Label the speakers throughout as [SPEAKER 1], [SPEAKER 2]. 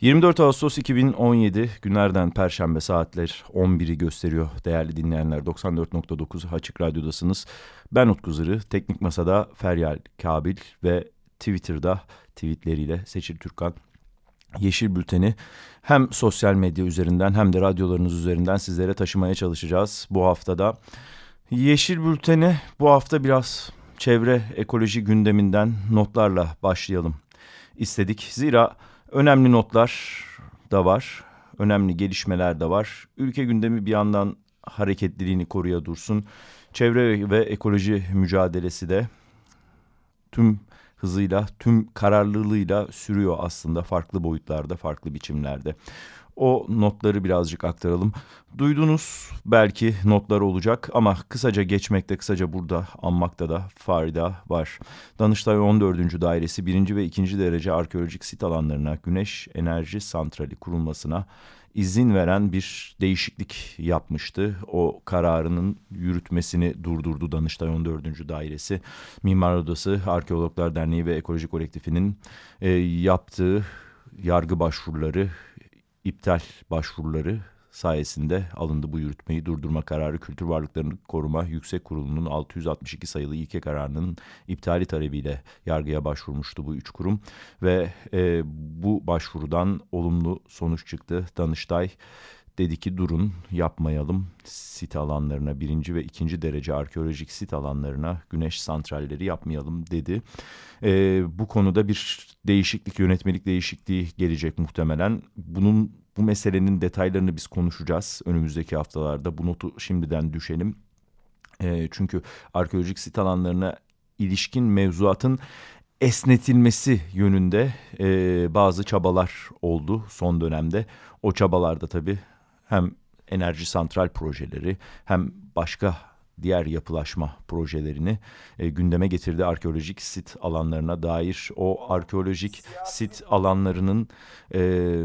[SPEAKER 1] 24 Ağustos 2017 günlerden Perşembe saatler 11'i gösteriyor değerli dinleyenler. 94.9 Açık Radyo'dasınız. Ben Utku Zırı, Teknik Masa'da Feryal Kabil ve Twitter'da tweetleriyle Seçil Türkan. Yeşil Bülten'i hem sosyal medya üzerinden hem de radyolarınız üzerinden sizlere taşımaya çalışacağız bu haftada. Yeşil Bülten'i bu hafta biraz çevre ekoloji gündeminden notlarla başlayalım istedik. Zira önemli notlar da var, önemli gelişmeler de var. Ülke gündemi bir yandan hareketliliğini koruya dursun. Çevre ve ekoloji mücadelesi de tüm hızıyla, tüm kararlılığıyla sürüyor aslında farklı boyutlarda, farklı biçimlerde. O notları birazcık aktaralım. Duydunuz belki notlar olacak ama kısaca geçmekte, kısaca burada anmakta da fayda var. Danıştay 14. Dairesi 1. ve 2. derece arkeolojik sit alanlarına güneş enerji santrali kurulmasına izin veren bir değişiklik yapmıştı. O kararının yürütmesini durdurdu Danıştay 14. Dairesi. Mimar Odası, Arkeologlar Derneği ve Ekoloji Kolektifi'nin e, yaptığı yargı başvuruları, iptal başvuruları sayesinde alındı bu yürütmeyi durdurma kararı Kültür Varlıklarını Koruma Yüksek Kurulu'nun 662 sayılı ilke kararının iptali talebiyle yargıya başvurmuştu bu üç kurum ve e, bu başvurudan olumlu sonuç çıktı. Danıştay dedi ki durun yapmayalım sit alanlarına birinci ve ikinci derece arkeolojik sit alanlarına güneş santralleri yapmayalım dedi. E, bu konuda bir değişiklik yönetmelik değişikliği gelecek muhtemelen. Bunun bu meselenin detaylarını biz konuşacağız önümüzdeki haftalarda. Bu notu şimdiden düşelim. E, çünkü arkeolojik sit alanlarına ilişkin mevzuatın esnetilmesi yönünde e, bazı çabalar oldu son dönemde. O çabalarda tabii hem enerji santral projeleri hem başka diğer yapılaşma projelerini e, gündeme getirdi arkeolojik sit alanlarına dair. O arkeolojik sit alanlarının e,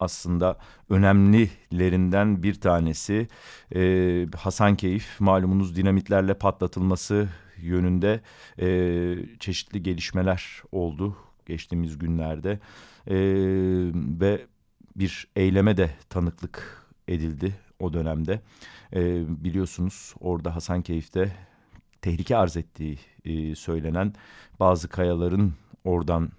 [SPEAKER 1] aslında önemlilerinden bir tanesi e, Hasankeyf malumunuz dinamitlerle patlatılması yönünde e, çeşitli gelişmeler oldu geçtiğimiz günlerde e, ve bir eyleme de tanıklık edildi o dönemde. E, biliyorsunuz orada Hasankeyf'te tehlike arz ettiği e, söylenen bazı kayaların oradan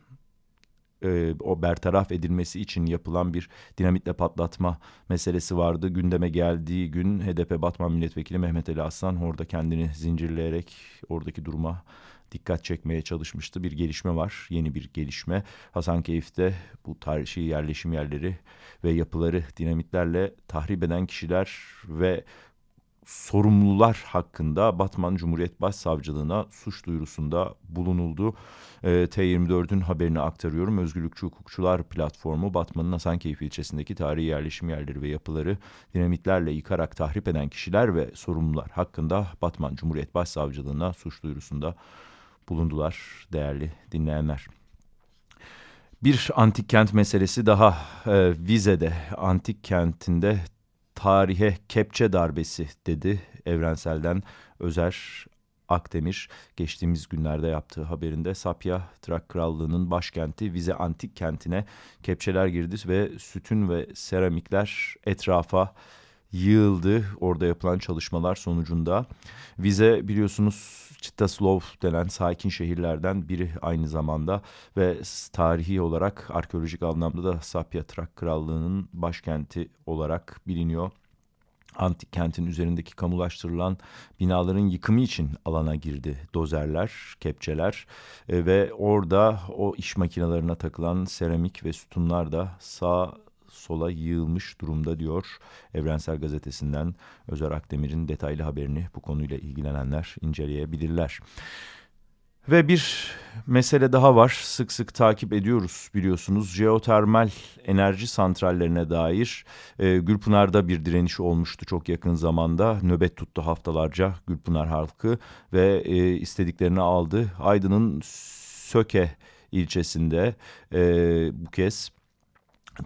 [SPEAKER 1] e, o bertaraf edilmesi için yapılan bir dinamitle patlatma meselesi vardı. Gündeme geldiği gün HDP Batman Milletvekili Mehmet Ali Aslan orada kendini zincirleyerek oradaki duruma dikkat çekmeye çalışmıştı. Bir gelişme var, yeni bir gelişme. Hasankeyf'te bu tarihi yerleşim yerleri ve yapıları dinamitlerle tahrip eden kişiler ve sorumlular hakkında Batman Cumhuriyet Başsavcılığına suç duyurusunda bulunuldu. E, T24'ün haberini aktarıyorum. Özgürlükçü Hukukçular Platformu Batman'ın Hasankeyf ilçesindeki tarihi yerleşim yerleri ve yapıları dinamitlerle yıkarak tahrip eden kişiler ve sorumlular hakkında Batman Cumhuriyet Başsavcılığına suç duyurusunda bulundular değerli dinleyenler. Bir antik kent meselesi daha e, Vize'de antik kentinde tarihe kepçe darbesi dedi Evrensel'den Özer Akdemir geçtiğimiz günlerde yaptığı haberinde Sapya Trak Krallığı'nın başkenti Vize Antik Kenti'ne kepçeler girdi ve sütün ve seramikler etrafa yığıldı orada yapılan çalışmalar sonucunda. Vize biliyorsunuz Çitaslov denen sakin şehirlerden biri aynı zamanda ve tarihi olarak arkeolojik anlamda da Sapya Trak Krallığı'nın başkenti olarak biliniyor. Antik kentin üzerindeki kamulaştırılan binaların yıkımı için alana girdi dozerler, kepçeler e, ve orada o iş makinelerine takılan seramik ve sütunlar da sağ sola yığılmış durumda diyor Evrensel Gazetesi'nden Özer Akdemir'in detaylı haberini bu konuyla ilgilenenler inceleyebilirler. Ve bir mesele daha var. Sık sık takip ediyoruz biliyorsunuz. Jeotermal enerji santrallerine dair e, Gülpınar'da bir direniş olmuştu çok yakın zamanda. Nöbet tuttu haftalarca Gülpınar halkı ve e, istediklerini aldı. Aydın'ın Söke ilçesinde e, bu kez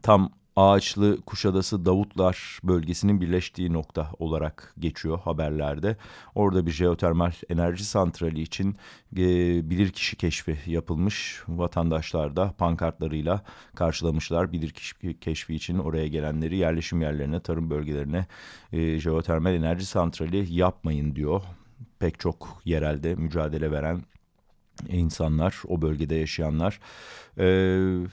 [SPEAKER 1] tam Ağaçlı Kuşadası Davutlar bölgesinin birleştiği nokta olarak geçiyor haberlerde. Orada bir jeotermal enerji santrali için e, bilirkişi keşfi yapılmış. Vatandaşlar da pankartlarıyla karşılamışlar bilirkişi keşfi için oraya gelenleri yerleşim yerlerine, tarım bölgelerine e, jeotermal enerji santrali yapmayın diyor. Pek çok yerelde mücadele veren insanlar, o bölgede yaşayanlar. Evet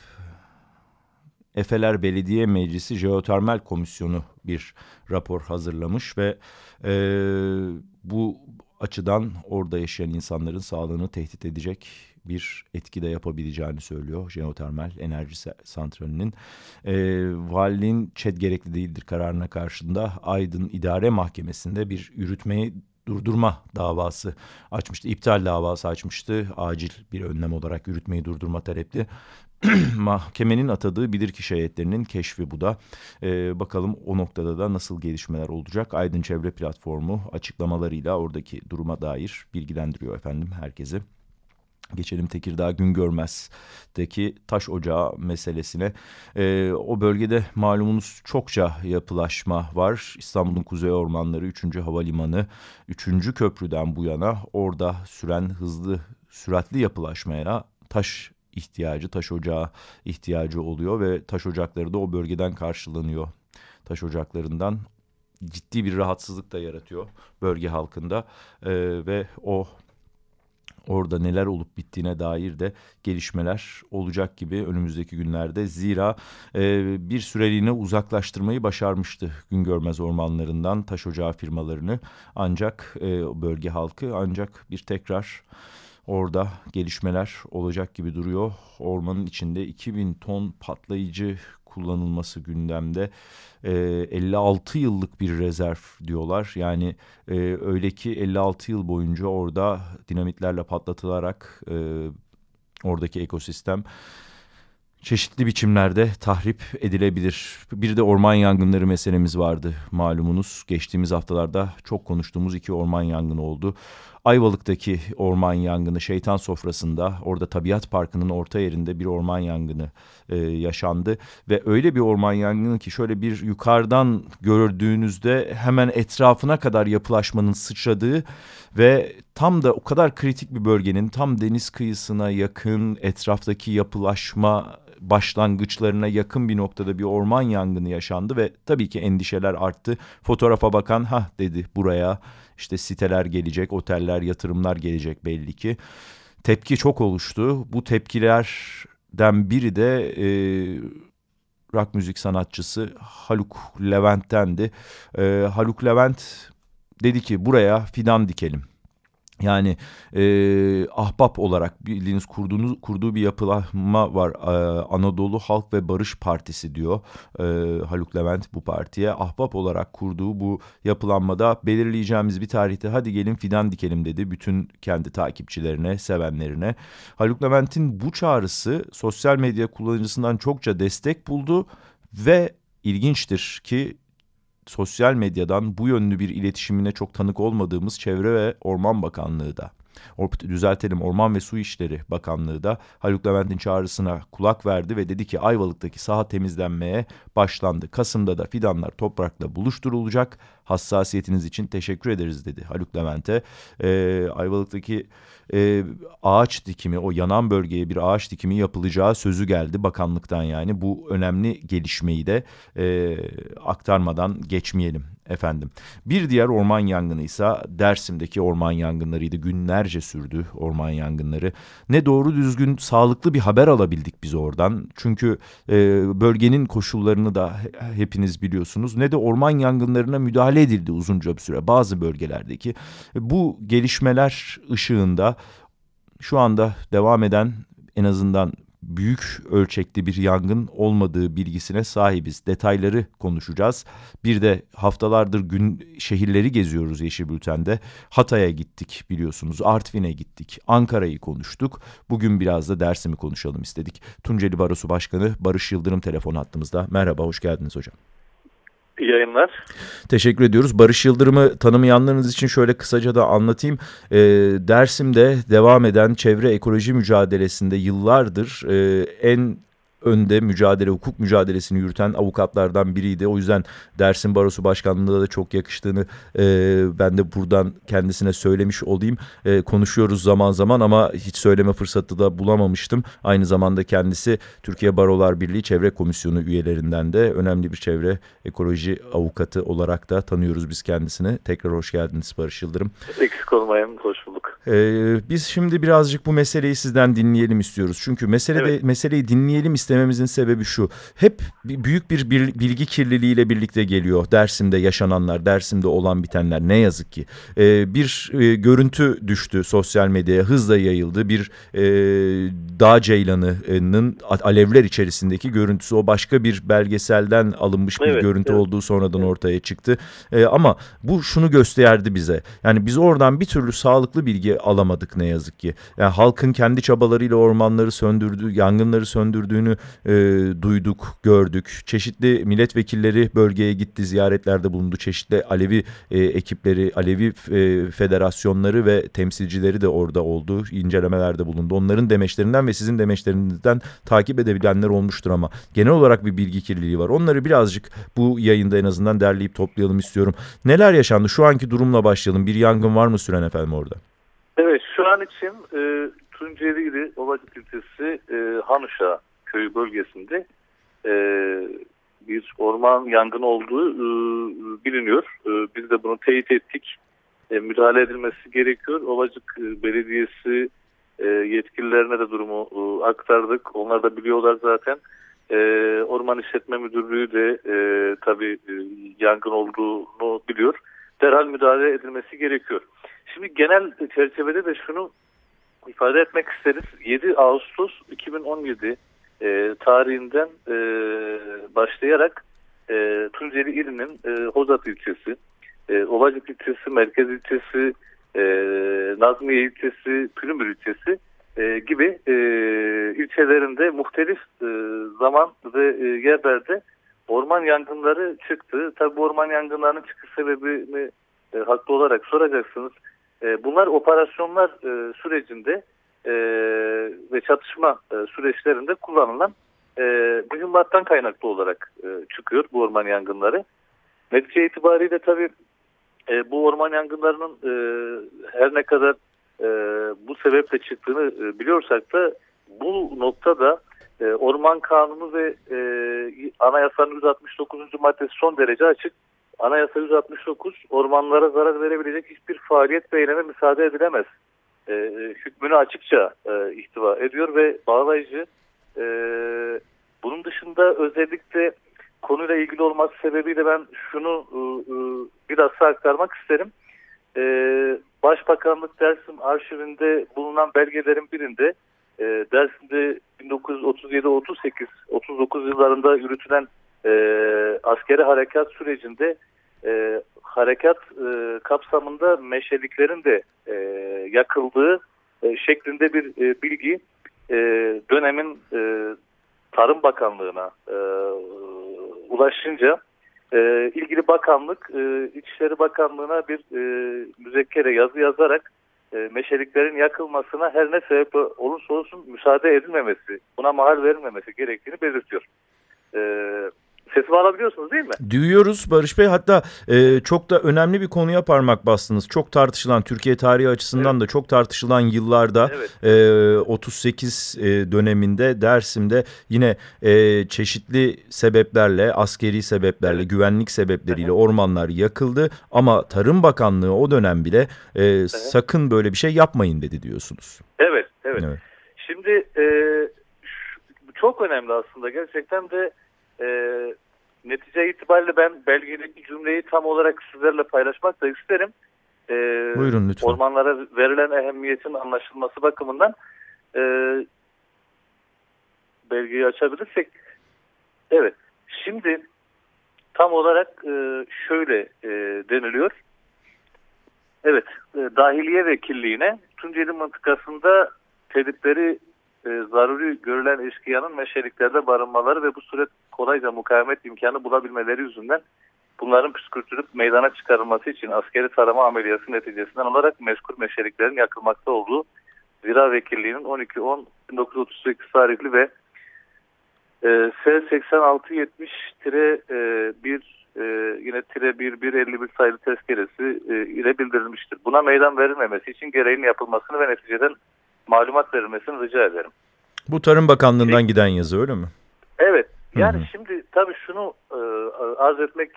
[SPEAKER 1] Efeler Belediye Meclisi Jeotermal Komisyonu bir rapor hazırlamış ve e, bu açıdan orada yaşayan insanların sağlığını tehdit edecek bir etki de yapabileceğini söylüyor jeotermal enerji santralinin. E, valiliğin ÇED gerekli değildir kararına karşında Aydın İdare Mahkemesi'nde bir yürütmeyi durdurma davası açmıştı. İptal davası açmıştı. Acil bir önlem olarak yürütmeyi durdurma talepli. mahkemenin atadığı bilirkişi heyetlerinin keşfi bu da. Ee, bakalım o noktada da nasıl gelişmeler olacak. Aydın Çevre Platformu açıklamalarıyla oradaki duruma dair bilgilendiriyor efendim herkesi. Geçelim Tekirdağ Güngörmez'deki taş ocağı meselesine. Ee, o bölgede malumunuz çokça yapılaşma var. İstanbul'un kuzey ormanları 3. Havalimanı 3. köprüden bu yana orada süren hızlı süratli yapılaşmaya taş ihtiyacı, taş ocağı ihtiyacı oluyor ve taş ocakları da o bölgeden karşılanıyor. Taş ocaklarından ciddi bir rahatsızlık da yaratıyor bölge halkında ee, ve o orada neler olup bittiğine dair de gelişmeler olacak gibi önümüzdeki günlerde. Zira e, bir süreliğine uzaklaştırmayı başarmıştı gün görmez ormanlarından taş ocağı firmalarını ancak e, bölge halkı ancak bir tekrar Orada gelişmeler olacak gibi duruyor. Ormanın içinde 2000 ton patlayıcı kullanılması gündemde. E, ee, 56 yıllık bir rezerv diyorlar. Yani e, öyle ki 56 yıl boyunca orada dinamitlerle patlatılarak e, oradaki ekosistem çeşitli biçimlerde tahrip edilebilir. Bir de orman yangınları meselemiz vardı malumunuz. Geçtiğimiz haftalarda çok konuştuğumuz iki orman yangını oldu. Ayvalık'taki orman yangını şeytan sofrasında orada tabiat parkının orta yerinde bir orman yangını e, yaşandı. Ve öyle bir orman yangını ki şöyle bir yukarıdan gördüğünüzde hemen etrafına kadar yapılaşmanın sıçradığı ve tam da o kadar kritik bir bölgenin tam deniz kıyısına yakın etraftaki yapılaşma başlangıçlarına yakın bir noktada bir orman yangını yaşandı ve tabii ki endişeler arttı. Fotoğrafa bakan ha dedi buraya işte siteler gelecek, oteller, yatırımlar gelecek belli ki. Tepki çok oluştu. Bu tepkilerden biri de e, rock müzik sanatçısı Haluk Levent'tendi. E, Haluk Levent dedi ki buraya fidan dikelim. Yani e, ahbap olarak bildiğiniz kurduğunuz, kurduğu bir yapılanma var. E, Anadolu Halk ve Barış Partisi diyor e, Haluk Levent bu partiye. Ahbap olarak kurduğu bu yapılanmada belirleyeceğimiz bir tarihte hadi gelin fidan dikelim dedi. Bütün kendi takipçilerine, sevenlerine. Haluk Levent'in bu çağrısı sosyal medya kullanıcısından çokça destek buldu ve ilginçtir ki sosyal medyadan bu yönlü bir iletişimine çok tanık olmadığımız Çevre ve Orman Bakanlığı da düzeltelim Orman ve Su İşleri Bakanlığı da Haluk Levent'in çağrısına kulak verdi ve dedi ki Ayvalık'taki saha temizlenmeye başlandı. Kasım'da da fidanlar toprakla buluşturulacak. Hassasiyetiniz için teşekkür ederiz dedi Haluk Levent'e. Ee, Ayvalık'taki e, ağaç dikimi o yanan bölgeye bir ağaç dikimi yapılacağı sözü geldi bakanlıktan yani. Bu önemli gelişmeyi de e, aktarmadan geçmeyelim efendim. Bir diğer orman yangını ise Dersim'deki orman yangınlarıydı. Günlerce sürdü orman yangınları. Ne doğru düzgün sağlıklı bir haber alabildik biz oradan. Çünkü e, bölgenin koşullarını da hepiniz biliyorsunuz. Ne de orman yangınlarına müdahale edildi uzunca bir süre bazı bölgelerdeki. Bu gelişmeler ışığında şu anda devam eden en azından büyük ölçekli bir yangın olmadığı bilgisine sahibiz. Detayları konuşacağız. Bir de haftalardır gün şehirleri geziyoruz Yeşil Bülten'de. Hatay'a gittik biliyorsunuz. Artvin'e gittik. Ankara'yı konuştuk. Bugün biraz da Dersim'i konuşalım istedik. Tunceli Barosu Başkanı Barış Yıldırım telefon hattımızda. Merhaba, hoş geldiniz hocam.
[SPEAKER 2] İyi yayınlar.
[SPEAKER 1] Teşekkür ediyoruz. Barış Yıldırım'ı tanımayanlarınız için şöyle kısaca da anlatayım. E, Dersim'de devam eden çevre ekoloji mücadelesinde yıllardır e, en önde mücadele, hukuk mücadelesini yürüten avukatlardan biriydi. O yüzden Dersim Barosu Başkanlığı'nda da çok yakıştığını e, ben de buradan kendisine söylemiş olayım. E, konuşuyoruz zaman zaman ama hiç söyleme fırsatı da bulamamıştım. Aynı zamanda kendisi Türkiye Barolar Birliği Çevre Komisyonu üyelerinden de önemli bir çevre ekoloji avukatı olarak da tanıyoruz biz kendisini. Tekrar hoş geldiniz Barış Yıldırım.
[SPEAKER 2] Eksik olmayın, hoş bulduk.
[SPEAKER 1] Ee, biz şimdi birazcık bu meseleyi sizden dinleyelim istiyoruz. Çünkü meselede evet. meseleyi dinleyelim istememizin sebebi şu. Hep büyük bir bilgi kirliliğiyle birlikte geliyor Dersim'de yaşananlar, Dersim'de olan bitenler ne yazık ki. Ee, bir e, görüntü düştü sosyal medyaya hızla yayıldı. Bir e, dağ ceylanının alevler içerisindeki görüntüsü o başka bir belgeselden alınmış bir evet, görüntü evet. olduğu sonradan evet. ortaya çıktı. E, ama bu şunu gösterdi bize. Yani biz oradan bir türlü sağlıklı bilgi alamadık ne yazık ki. Yani halkın kendi çabalarıyla ormanları söndürdüğü, yangınları söndürdüğünü e, duyduk, gördük. Çeşitli milletvekilleri bölgeye gitti, ziyaretlerde bulundu. Çeşitli Alevi e, ekipleri, Alevi e, federasyonları ve temsilcileri de orada oldu. incelemelerde bulundu. Onların demeçlerinden ve sizin demeçlerinizden takip edebilenler olmuştur ama genel olarak bir bilgi kirliliği var. Onları birazcık bu yayında en azından derleyip toplayalım istiyorum. Neler yaşandı? Şu anki durumla başlayalım. Bir yangın var mı süren efendim orada?
[SPEAKER 2] Evet şu an için e, Tunceli'li Ovacık ilçesi e, Hanuşa köyü bölgesinde e, bir orman yangını olduğu e, biliniyor. E, biz de bunu teyit ettik. E, müdahale edilmesi gerekiyor. Ovacık e, Belediyesi e, yetkililerine de durumu e, aktardık. Onlar da biliyorlar zaten. E, Orman İşletme Müdürlüğü de e, tabii e, yangın olduğunu biliyor. Derhal müdahale edilmesi gerekiyor. Şimdi genel çerçevede de şunu ifade etmek isteriz. 7 Ağustos 2017 e, tarihinden e, başlayarak e, Tunceli ilinin e, Hozat ilçesi, e, Ovacık ilçesi, Merkez ilçesi, e, Nazmiye ilçesi, Pülümür ilçesi e, gibi e, ilçelerinde muhtelif e, zaman ve e, yerlerde orman yangınları çıktı. Tabi bu orman yangınlarının çıkış sebebini e, haklı olarak soracaksınız. E, bunlar operasyonlar e, sürecinde e, ve çatışma e, süreçlerinde kullanılan e, mühimmattan kaynaklı olarak e, çıkıyor bu orman yangınları. Netice itibariyle tabii e, bu orman yangınlarının e, her ne kadar e, bu sebeple çıktığını e, biliyorsak da bu noktada e, Orman Kanunu ve e, Anayasanın 169. maddesi son derece açık. Anayasa 169 ormanlara zarar verebilecek hiçbir faaliyet ve eyleme müsaade edilemez. E, hükmünü açıkça e, ihtiva ediyor ve bağlayıcı. E, bunun dışında özellikle konuyla ilgili olması sebebiyle ben şunu e, e, biraz aktarmak isterim. E, Başbakanlık Dersim arşivinde bulunan belgelerin birinde e, Dersim'de 1937-38 39 yıllarında yürütülen e, askeri harekat sürecinde e, harekat e, kapsamında meşeliklerin de e, yakıldığı e, şeklinde bir e, bilgi e, dönemin e, Tarım Bakanlığı'na e, ulaşınca e, ilgili bakanlık e, İçişleri Bakanlığı'na bir e, müzekkere yazı yazarak e, meşeliklerin yakılmasına her ne sebep olursa olsun müsaade edilmemesi, buna mahal verilmemesi gerektiğini belirtiyor. E, Sesimi alabiliyorsunuz değil mi?
[SPEAKER 1] Duyuyoruz Barış Bey. Hatta e, çok da önemli bir konuya parmak bastınız. Çok tartışılan, Türkiye tarihi açısından evet. da çok tartışılan yıllarda evet. e, 38 e, döneminde Dersim'de yine e, çeşitli sebeplerle, askeri sebeplerle, evet. güvenlik sebepleriyle evet. ormanlar yakıldı. Ama Tarım Bakanlığı o dönem bile e, evet. sakın böyle bir şey yapmayın dedi diyorsunuz.
[SPEAKER 2] Evet, evet. evet. Şimdi e, çok önemli aslında gerçekten de e, netice itibariyle ben belgedeki cümleyi tam olarak sizlerle paylaşmak da isterim.
[SPEAKER 1] E, Buyurun lütfen.
[SPEAKER 2] Ormanlara verilen ehemmiyetin anlaşılması bakımından e, belgeyi açabilirsek. Evet. Şimdi tam olarak e, şöyle e, deniliyor. Evet, e, dahiliye vekilliğine Tunceli mıntıkasında tedipleri e, zaruri görülen eşkıyanın meşeliklerde barınmaları ve bu süreç kolayca mukavemet imkanı bulabilmeleri yüzünden bunların püskürtülüp meydana çıkarılması için askeri tarama ameliyatı neticesinden olarak mezkur meşeliklerin yakılmakta olduğu Zira Vekilliği'nin 12-10-1938 tarihli ve e, S8670-1 e, yine tire 1151 sayılı tezkeresi e, ile bildirilmiştir. Buna meydan verilmemesi için gereğinin yapılmasını ve neticeden malumat verilmesini rica ederim.
[SPEAKER 1] Bu Tarım Bakanlığı'ndan giden yazı öyle mi?
[SPEAKER 2] Evet. Yani Hı -hı. şimdi tabii şunu e, arz etmek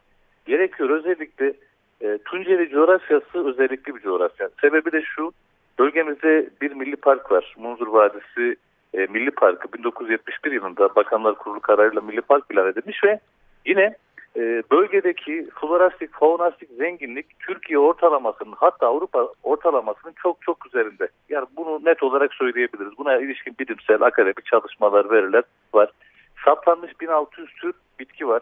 [SPEAKER 2] gerekiyor. Özellikle e, Tunceli coğrafyası özellikli bir coğrafya. Sebebi de şu. Bölgemizde bir milli park var. Munzur Vadisi e, Milli Parkı 1971 yılında Bakanlar Kurulu kararıyla milli park ilan edilmiş ve yine e, bölgedeki florastik, faunastik zenginlik Türkiye ortalamasının hatta Avrupa ortalamasının çok çok üzerinde. Yani bunu net olarak söyleyebiliriz. Buna ilişkin bilimsel, akademik çalışmalar, veriler var. Saptanmış 1600 tür bitki var.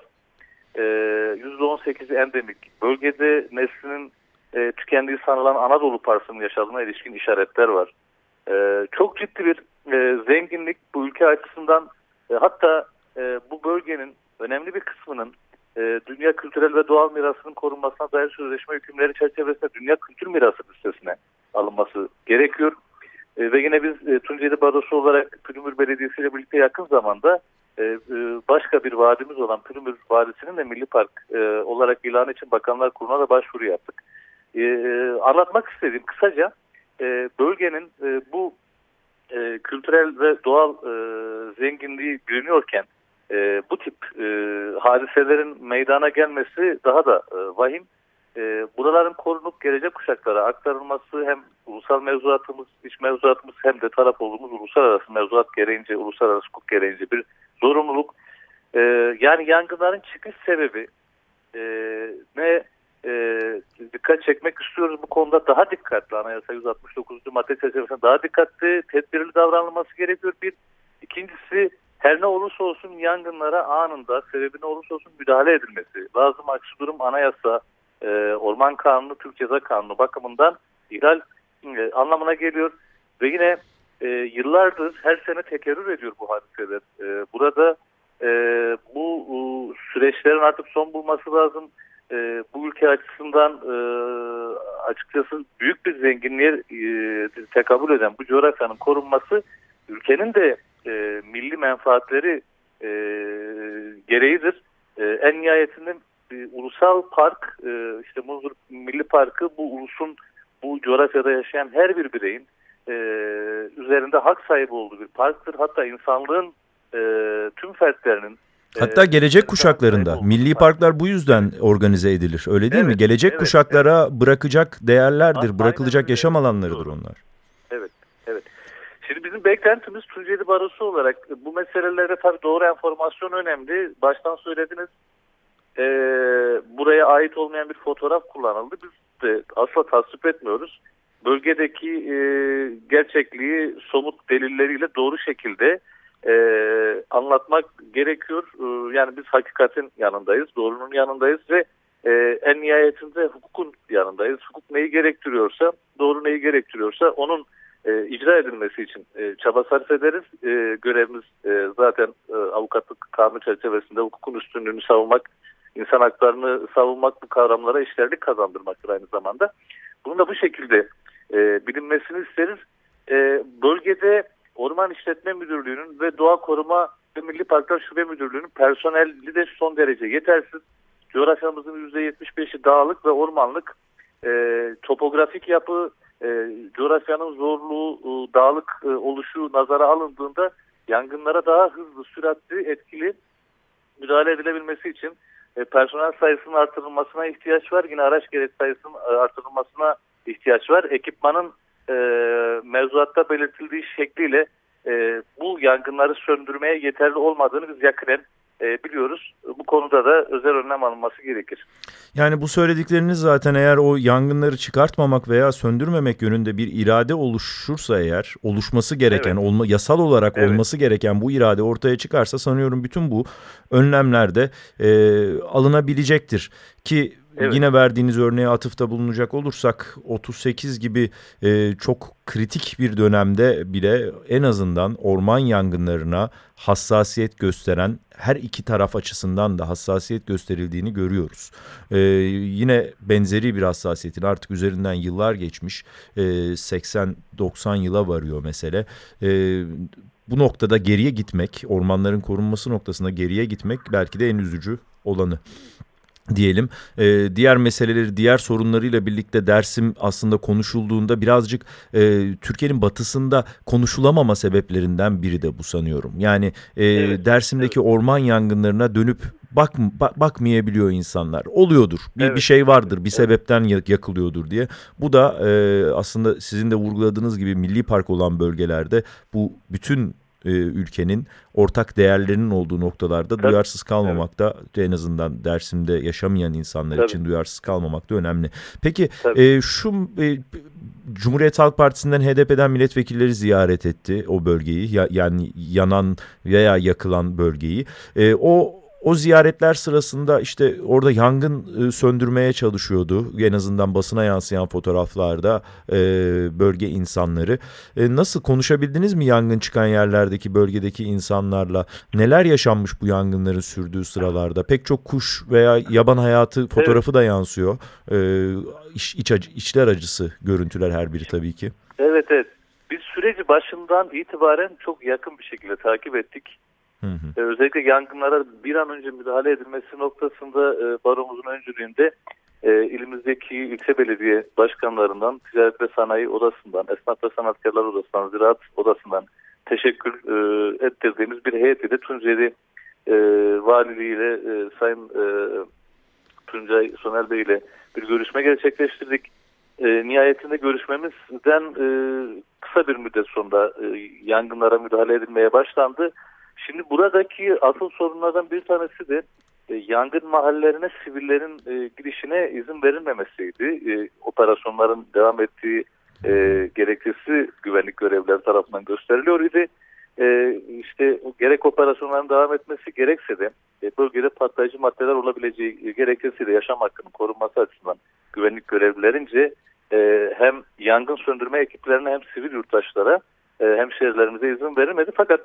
[SPEAKER 2] E, %18'i endemik. Bölgede neslinin e, tükendiği sanılan Anadolu parsının yaşadığına ilişkin işaretler var. E, çok ciddi bir e, zenginlik bu ülke açısından e, hatta e, bu bölgenin önemli bir kısmının e, dünya kültürel ve doğal mirasının korunmasına dair sözleşme hükümleri çerçevesinde dünya kültür mirası listesine alınması gerekiyor. E, ve yine biz e, Tunceli Barosu olarak Pülümür Belediyesi ile birlikte yakın zamanda e, e, başka bir vadimiz olan Pülümür Vadisi'nin de Milli Park e, olarak ilan için Bakanlar Kurulu'na da başvuru yaptık. E, e, anlatmak istediğim kısaca bölgenin bu kültürel ve doğal zenginliği biliniyorken e, bu tip e, hadiselerin meydana gelmesi daha da e, vahim. E, buraların korunup gelecek kuşaklara aktarılması hem ulusal mevzuatımız, iç mevzuatımız hem de taraf olduğumuz uluslararası mevzuat gereğince, uluslararası hukuk gereğince bir zorunluluk. E, yani yangınların çıkış sebebi e, ne e, dikkat çekmek istiyoruz bu konuda daha dikkatli anayasa 169. madde çerçevesinde daha dikkatli tedbirli davranılması gerekiyor bir. İkincisi her ne olursa olsun yangınlara anında sebebi ne olursa olsun müdahale edilmesi lazım. Aksi durum anayasa, e, orman kanunu, Türk Ceza Kanunu bakımından ihlal e, anlamına geliyor. Ve yine e, yıllardır her sene tekerrür ediyor bu hadiseler. E, burada e, bu e, süreçlerin artık son bulması lazım. E, bu ülke açısından e, açıkçası büyük bir zenginliğe e, tekabül eden bu coğrafyanın korunması ülkenin de e, milli menfaatleri e, gereğidir. E, en nihayetinde e, ulusal park, e, işte Muzur Milli Parkı bu ulusun bu coğrafyada yaşayan her bir bireyin e, üzerinde hak sahibi olduğu bir parktır. Hatta insanlığın e, tüm fertlerinin
[SPEAKER 1] e, Hatta gelecek kuşaklarında milli parklar bu yüzden organize edilir. Öyle değil evet, mi? Gelecek evet, kuşaklara evet. bırakacak değerlerdir, bırakılacak yaşam alanlarıdır onlar.
[SPEAKER 2] Şimdi bizim beklentimiz Tunceli Barosu olarak bu meselelerde tabii doğru enformasyon önemli. Baştan söylediniz e, buraya ait olmayan bir fotoğraf kullanıldı. Biz de asla tasvip etmiyoruz. Bölgedeki e, gerçekliği somut delilleriyle doğru şekilde e, anlatmak gerekiyor. E, yani biz hakikatin yanındayız, doğrunun yanındayız ve e, en nihayetinde hukukun yanındayız. Hukuk neyi gerektiriyorsa, doğru neyi gerektiriyorsa onun e, icra edilmesi için e, çaba sarf ederiz. E, görevimiz e, zaten e, avukatlık kanunu çerçevesinde hukukun üstünlüğünü savunmak, insan haklarını savunmak bu kavramlara işlerlik kazandırmaktır aynı zamanda. Bunu da bu şekilde e, bilinmesini isteriz. E, bölgede Orman İşletme Müdürlüğü'nün ve Doğa Koruma ve Milli Parklar Şube Müdürlüğü'nün personeli de son derece yetersiz. Coğrafyamızın %75'i dağlık ve ormanlık. E, topografik yapı, e, coğrafyanın zorluğu, e, dağlık e, oluşu nazara alındığında yangınlara daha hızlı, süratli, etkili müdahale edilebilmesi için e, personel sayısının artırılmasına ihtiyaç var. Yine araç gerek sayısının e, artırılmasına ihtiyaç var. Ekipmanın e, mevzuatta belirtildiği şekliyle e, bu yangınları söndürmeye yeterli olmadığını biz yakinen e, biliyoruz. Bu konuda da özel önlem alınması gerekir.
[SPEAKER 1] Yani bu söyledikleriniz zaten eğer o yangınları çıkartmamak veya söndürmemek yönünde bir irade oluşursa eğer oluşması gereken, evet. olma, yasal olarak evet. olması gereken bu irade ortaya çıkarsa sanıyorum bütün bu önlemler de e, alınabilecektir. Ki Evet. Yine verdiğiniz örneğe atıfta bulunacak olursak 38 gibi e, çok kritik bir dönemde bile en azından orman yangınlarına hassasiyet gösteren her iki taraf açısından da hassasiyet gösterildiğini görüyoruz. Ee, yine benzeri bir hassasiyetin artık üzerinden yıllar geçmiş e, 80-90 yıla varıyor mesele. E, bu noktada geriye gitmek, ormanların korunması noktasında geriye gitmek belki de en üzücü olanı diyelim. Ee, diğer meseleleri, diğer sorunlarıyla birlikte Dersim aslında konuşulduğunda birazcık e, Türkiye'nin batısında konuşulamama sebeplerinden biri de bu sanıyorum. Yani e, evet, Dersim'deki evet. orman yangınlarına dönüp bak, bak bakmayabiliyor insanlar. Oluyordur. Bir, evet. bir şey vardır. Bir sebepten yakılıyordur diye. Bu da e, aslında sizin de vurguladığınız gibi milli park olan bölgelerde bu bütün e, ülkenin ortak değerlerinin olduğu noktalarda Tabii. duyarsız kalmamak da evet. en azından Dersim'de yaşamayan insanlar Tabii. için duyarsız kalmamak da önemli. Peki e, şu e, Cumhuriyet Halk Partisi'nden HDP'den milletvekilleri ziyaret etti o bölgeyi ya, yani yanan veya yakılan bölgeyi. E, o o ziyaretler sırasında işte orada yangın e, söndürmeye çalışıyordu. En azından basına yansıyan fotoğraflarda e, bölge insanları. E, nasıl konuşabildiniz mi yangın çıkan yerlerdeki bölgedeki insanlarla? Neler yaşanmış bu yangınların sürdüğü sıralarda? Pek çok kuş veya yaban hayatı fotoğrafı evet. da yansıyor. E, iç, iç acı, içler acısı görüntüler her biri tabii ki.
[SPEAKER 2] Evet evet. Biz süreci başından itibaren çok yakın bir şekilde takip ettik. Hı hı. E, özellikle yangınlara bir an önce müdahale edilmesi noktasında e, baromuzun öncülüğünde e, ilimizdeki ilçe belediye başkanlarından, ticaret ve sanayi odasından, esnaf ve sanatkarlar odasından, ziraat odasından teşekkür e, ettirdiğimiz bir heyet ile Tunceli e, valiliğiyle e, Sayın e, Tuncay Soner Bey ile bir görüşme gerçekleştirdik. E, nihayetinde görüşmemizden e, kısa bir müddet sonra e, yangınlara müdahale edilmeye başlandı. Şimdi buradaki asıl sorunlardan bir tanesi de e, yangın mahallelerine sivillerin e, girişine izin verilmemesiydi. E, operasyonların devam ettiği e, gerekçesi güvenlik görevlileri tarafından gösteriliyor idi. E, işte gerek operasyonların devam etmesi gerekse de e, bölgede patlayıcı maddeler olabileceği e, gerekçesiyle yaşam hakkının korunması açısından güvenlik görevlilerince e, hem yangın söndürme ekiplerine hem sivil yurttaşlara e, hemşehrilerimize izin verilmedi. Fakat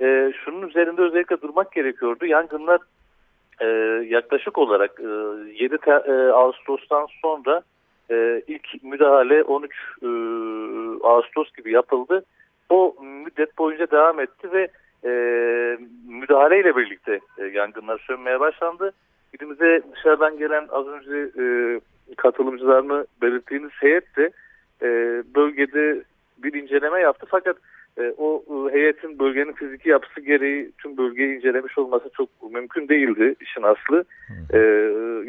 [SPEAKER 2] e, şunun üzerinde özellikle durmak gerekiyordu. Yangınlar e, yaklaşık olarak e, 7 te, e, Ağustos'tan sonra e, ilk müdahale 13 e, Ağustos gibi yapıldı. O müddet boyunca devam etti ve e, müdahaleyle birlikte e, yangınlar sönmeye başlandı. Günümüze dışarıdan gelen az önce e, katılımcılarını belirttiğiniz heyet de e, bölgede bir inceleme yaptı. Fakat o e, heyetin bölgenin fiziki yapısı gereği tüm bölgeyi incelemiş olması çok mümkün değildi işin aslı. E,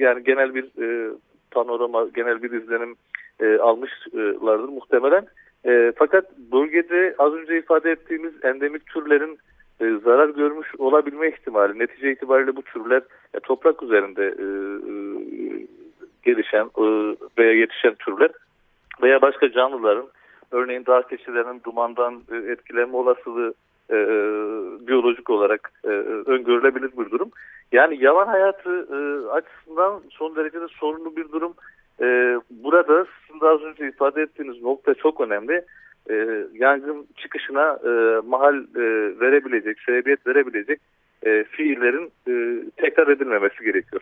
[SPEAKER 2] yani genel bir e, panorama, genel bir izlenim e, almışlardır muhtemelen. E, fakat bölgede az önce ifade ettiğimiz endemik türlerin e, zarar görmüş olabilme ihtimali, netice itibariyle bu türler e, toprak üzerinde e, e, gelişen e, veya yetişen türler veya başka canlıların örneğin dağ keçilerinin dumandan e, etkilenme olasılığı e, e, biyolojik olarak e, öngörülebilir bir durum. Yani yavan hayatı e, açısından son derece de sorunlu bir durum. E, burada sizin de az önce ifade ettiğiniz nokta çok önemli. E, yangın çıkışına e, mahal e, verebilecek, sebebiyet verebilecek e, fiillerin e, tekrar edilmemesi gerekiyor.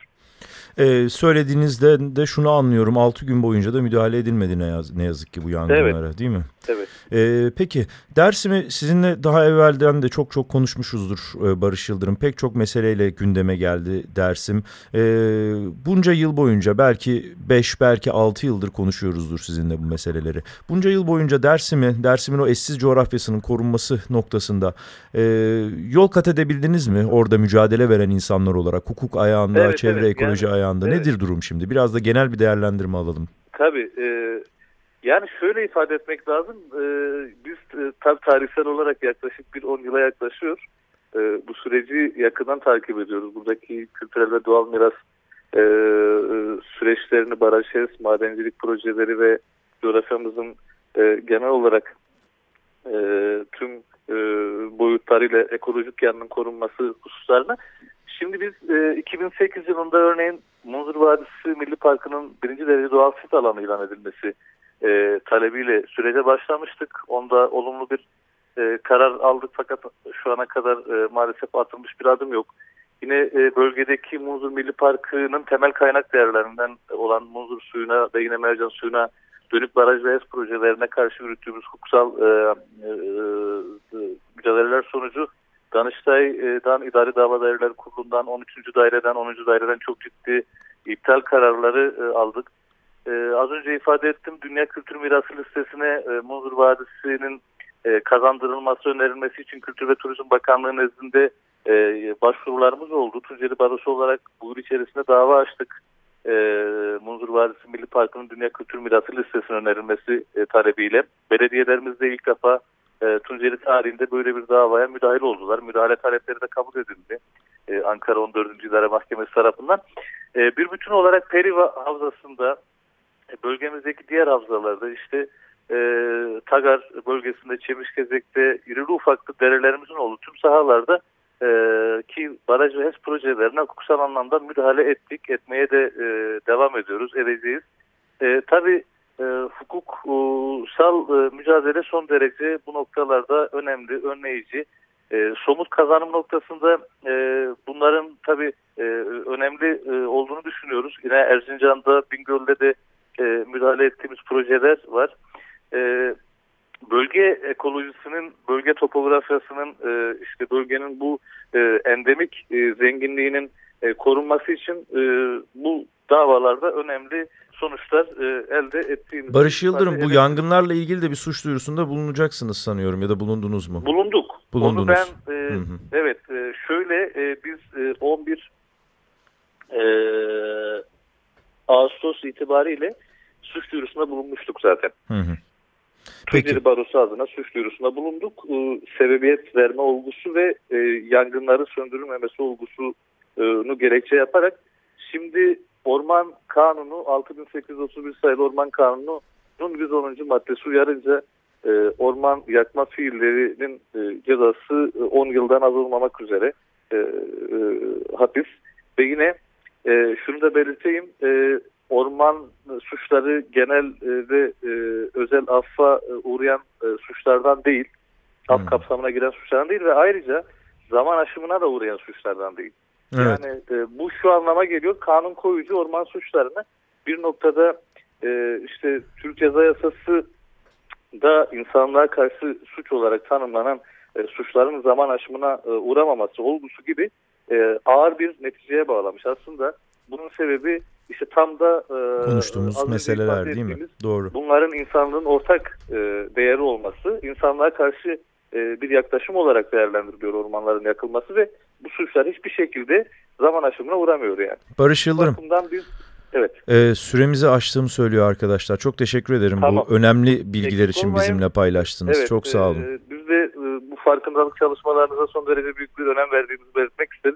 [SPEAKER 1] Ee, söylediğinizde de şunu anlıyorum. 6 gün boyunca da müdahale edilmedi ne, yaz, ne yazık ki bu yangınlara evet. değil mi?
[SPEAKER 2] Evet.
[SPEAKER 1] Ee, peki Dersim'i sizinle daha evvelden de çok çok konuşmuşuzdur e, Barış Yıldırım. Pek çok meseleyle gündeme geldi Dersim. Ee, bunca yıl boyunca belki 5 belki 6 yıldır konuşuyoruzdur sizinle bu meseleleri. Bunca yıl boyunca Dersim'i, Dersim'in o eşsiz coğrafyasının korunması noktasında e, yol kat edebildiniz mi? Orada mücadele veren insanlar olarak hukuk ayağında, evet, çevre evet. ekoloji yani, ayağında. Evet. Nedir durum şimdi? Biraz da genel bir değerlendirme alalım.
[SPEAKER 2] Tabii. E, yani şöyle ifade etmek lazım. E, biz e, tabii tarihsel olarak yaklaşık bir 10 yıla yaklaşıyor. E, bu süreci yakından takip ediyoruz. Buradaki kültürel ve doğal miras e, süreçlerini, baraj şeris, madencilik projeleri ve coğrafyamızın e, genel olarak e, tüm e, boyutlarıyla ekolojik yanının korunması hususlarına Şimdi biz e, 2008 yılında örneğin Munzur Vadisi Milli Parkı'nın birinci derece doğal sit alanı ilan edilmesi e, talebiyle sürece başlamıştık. Onda olumlu bir e, karar aldık fakat şu ana kadar e, maalesef atılmış bir adım yok. Yine e, bölgedeki Munzur Milli Parkı'nın temel kaynak değerlerinden olan Munzur suyuna ve yine mercan suyuna dönük baraj ve HES projelerine karşı yürüttüğümüz hukuksal e, e, e, mücadeleler sonucu Danıştay'dan İdari Dava Daireleri Kurulu'ndan 13. daireden 10. daireden çok ciddi iptal kararları e, aldık. E, az önce ifade ettim Dünya Kültür Mirası listesine e, Munzur Vadisi'nin e, kazandırılması önerilmesi için Kültür ve Turizm Bakanlığı nezdinde e, başvurularımız oldu. Tunceli Barosu olarak bu yıl içerisinde dava açtık. E, Vadisi Milli Parkı'nın Dünya Kültür Mirası listesine önerilmesi e, talebiyle. Belediyelerimizde de ilk defa e, Tunceli tarihinde böyle bir davaya müdahil oldular. Müdahale talepleri de kabul edildi. E, Ankara 14. İdare Mahkemesi tarafından. E, bir bütün olarak Peri Havzası'nda e, bölgemizdeki diğer havzalarda işte e, Tagar bölgesinde, Çemişkezek'te iri ufaklı derelerimizin olduğu tüm sahalarda e, ki baraj ve HES projelerine hukuksal anlamda müdahale ettik. Etmeye de e, devam ediyoruz, edeceğiz. E, tabii e, hukuksal e, mücadele son derece bu noktalarda önemli, önleyici. E, somut kazanım noktasında e, bunların tabii e, önemli e, olduğunu düşünüyoruz. Yine Erzincan'da, Bingöl'de de e, müdahale ettiğimiz projeler var. E, bölge ekolojisinin, bölge topografyasının, e, işte bölgenin bu e, endemik e, zenginliğinin e, korunması için e, bu davalarda önemli sonuçlar e, elde ettiğimiz.
[SPEAKER 1] Barış Yıldırım bu yangınlarla ilgili de bir suç duyurusunda bulunacaksınız sanıyorum ya da bulundunuz mu?
[SPEAKER 2] Bulunduk.
[SPEAKER 1] Bulundunuz.
[SPEAKER 2] Onu ben e, hı hı. evet e, şöyle e, biz e, 11 e, Ağustos itibariyle suç duyurusunda bulunmuştuk zaten. Hı hı. Tunceli Barosu adına suç duyurusunda bulunduk. E, sebebiyet verme olgusu ve e, yangınları söndürülmemesi olgusunu gerekçe yaparak şimdi Orman Kanunu 6831 sayılı Orman Kanunu'nun 110. maddesi uyarınca e, orman yakma fiillerinin e, cezası 10 yıldan az olmamak üzere e, e, hapis. Ve yine e, şunu da belirteyim e, orman suçları genel e, ve e, özel affa uğrayan e, suçlardan değil. Af hmm. kapsamına giren suçlardan değil ve ayrıca zaman aşımına da uğrayan suçlardan değil. Evet. Yani e, bu şu anlama geliyor. Kanun koyucu orman suçlarını bir noktada e, işte Türk Ceza Yasası da insanlığa karşı suç olarak tanımlanan e, suçların zaman aşımına e, uğramaması olgusu gibi e, ağır bir neticeye bağlamış. Aslında bunun sebebi işte tam da
[SPEAKER 1] e, konuştuğumuz meseleler değil mi? Doğru.
[SPEAKER 2] Bunların insanlığın ortak e, değeri olması, insanlığa karşı e, bir yaklaşım olarak değerlendiriliyor ormanların yakılması ve bu suçlar hiçbir şekilde zaman aşımına uğramıyor yani.
[SPEAKER 1] Barış Yıldırım.
[SPEAKER 2] biz Evet.
[SPEAKER 1] Ee, süremizi aştığımı söylüyor arkadaşlar. Çok teşekkür ederim tamam. bu önemli bilgiler için bizimle paylaştınız. Evet, Çok sağ olun. E,
[SPEAKER 2] biz de e, bu farkındalık çalışmalarınıza son derece büyük bir önem verdiğimizi belirtmek isteriz.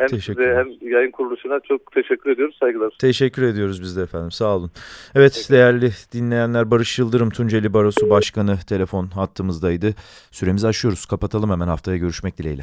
[SPEAKER 2] Hem size hem yayın kuruluşuna çok teşekkür ediyoruz. Saygılar.
[SPEAKER 1] Teşekkür ediyoruz biz de efendim. Sağ olun. Evet değerli dinleyenler Barış Yıldırım Tunceli Barosu Başkanı telefon hattımızdaydı. Süremizi aşıyoruz. Kapatalım hemen haftaya görüşmek dileğiyle.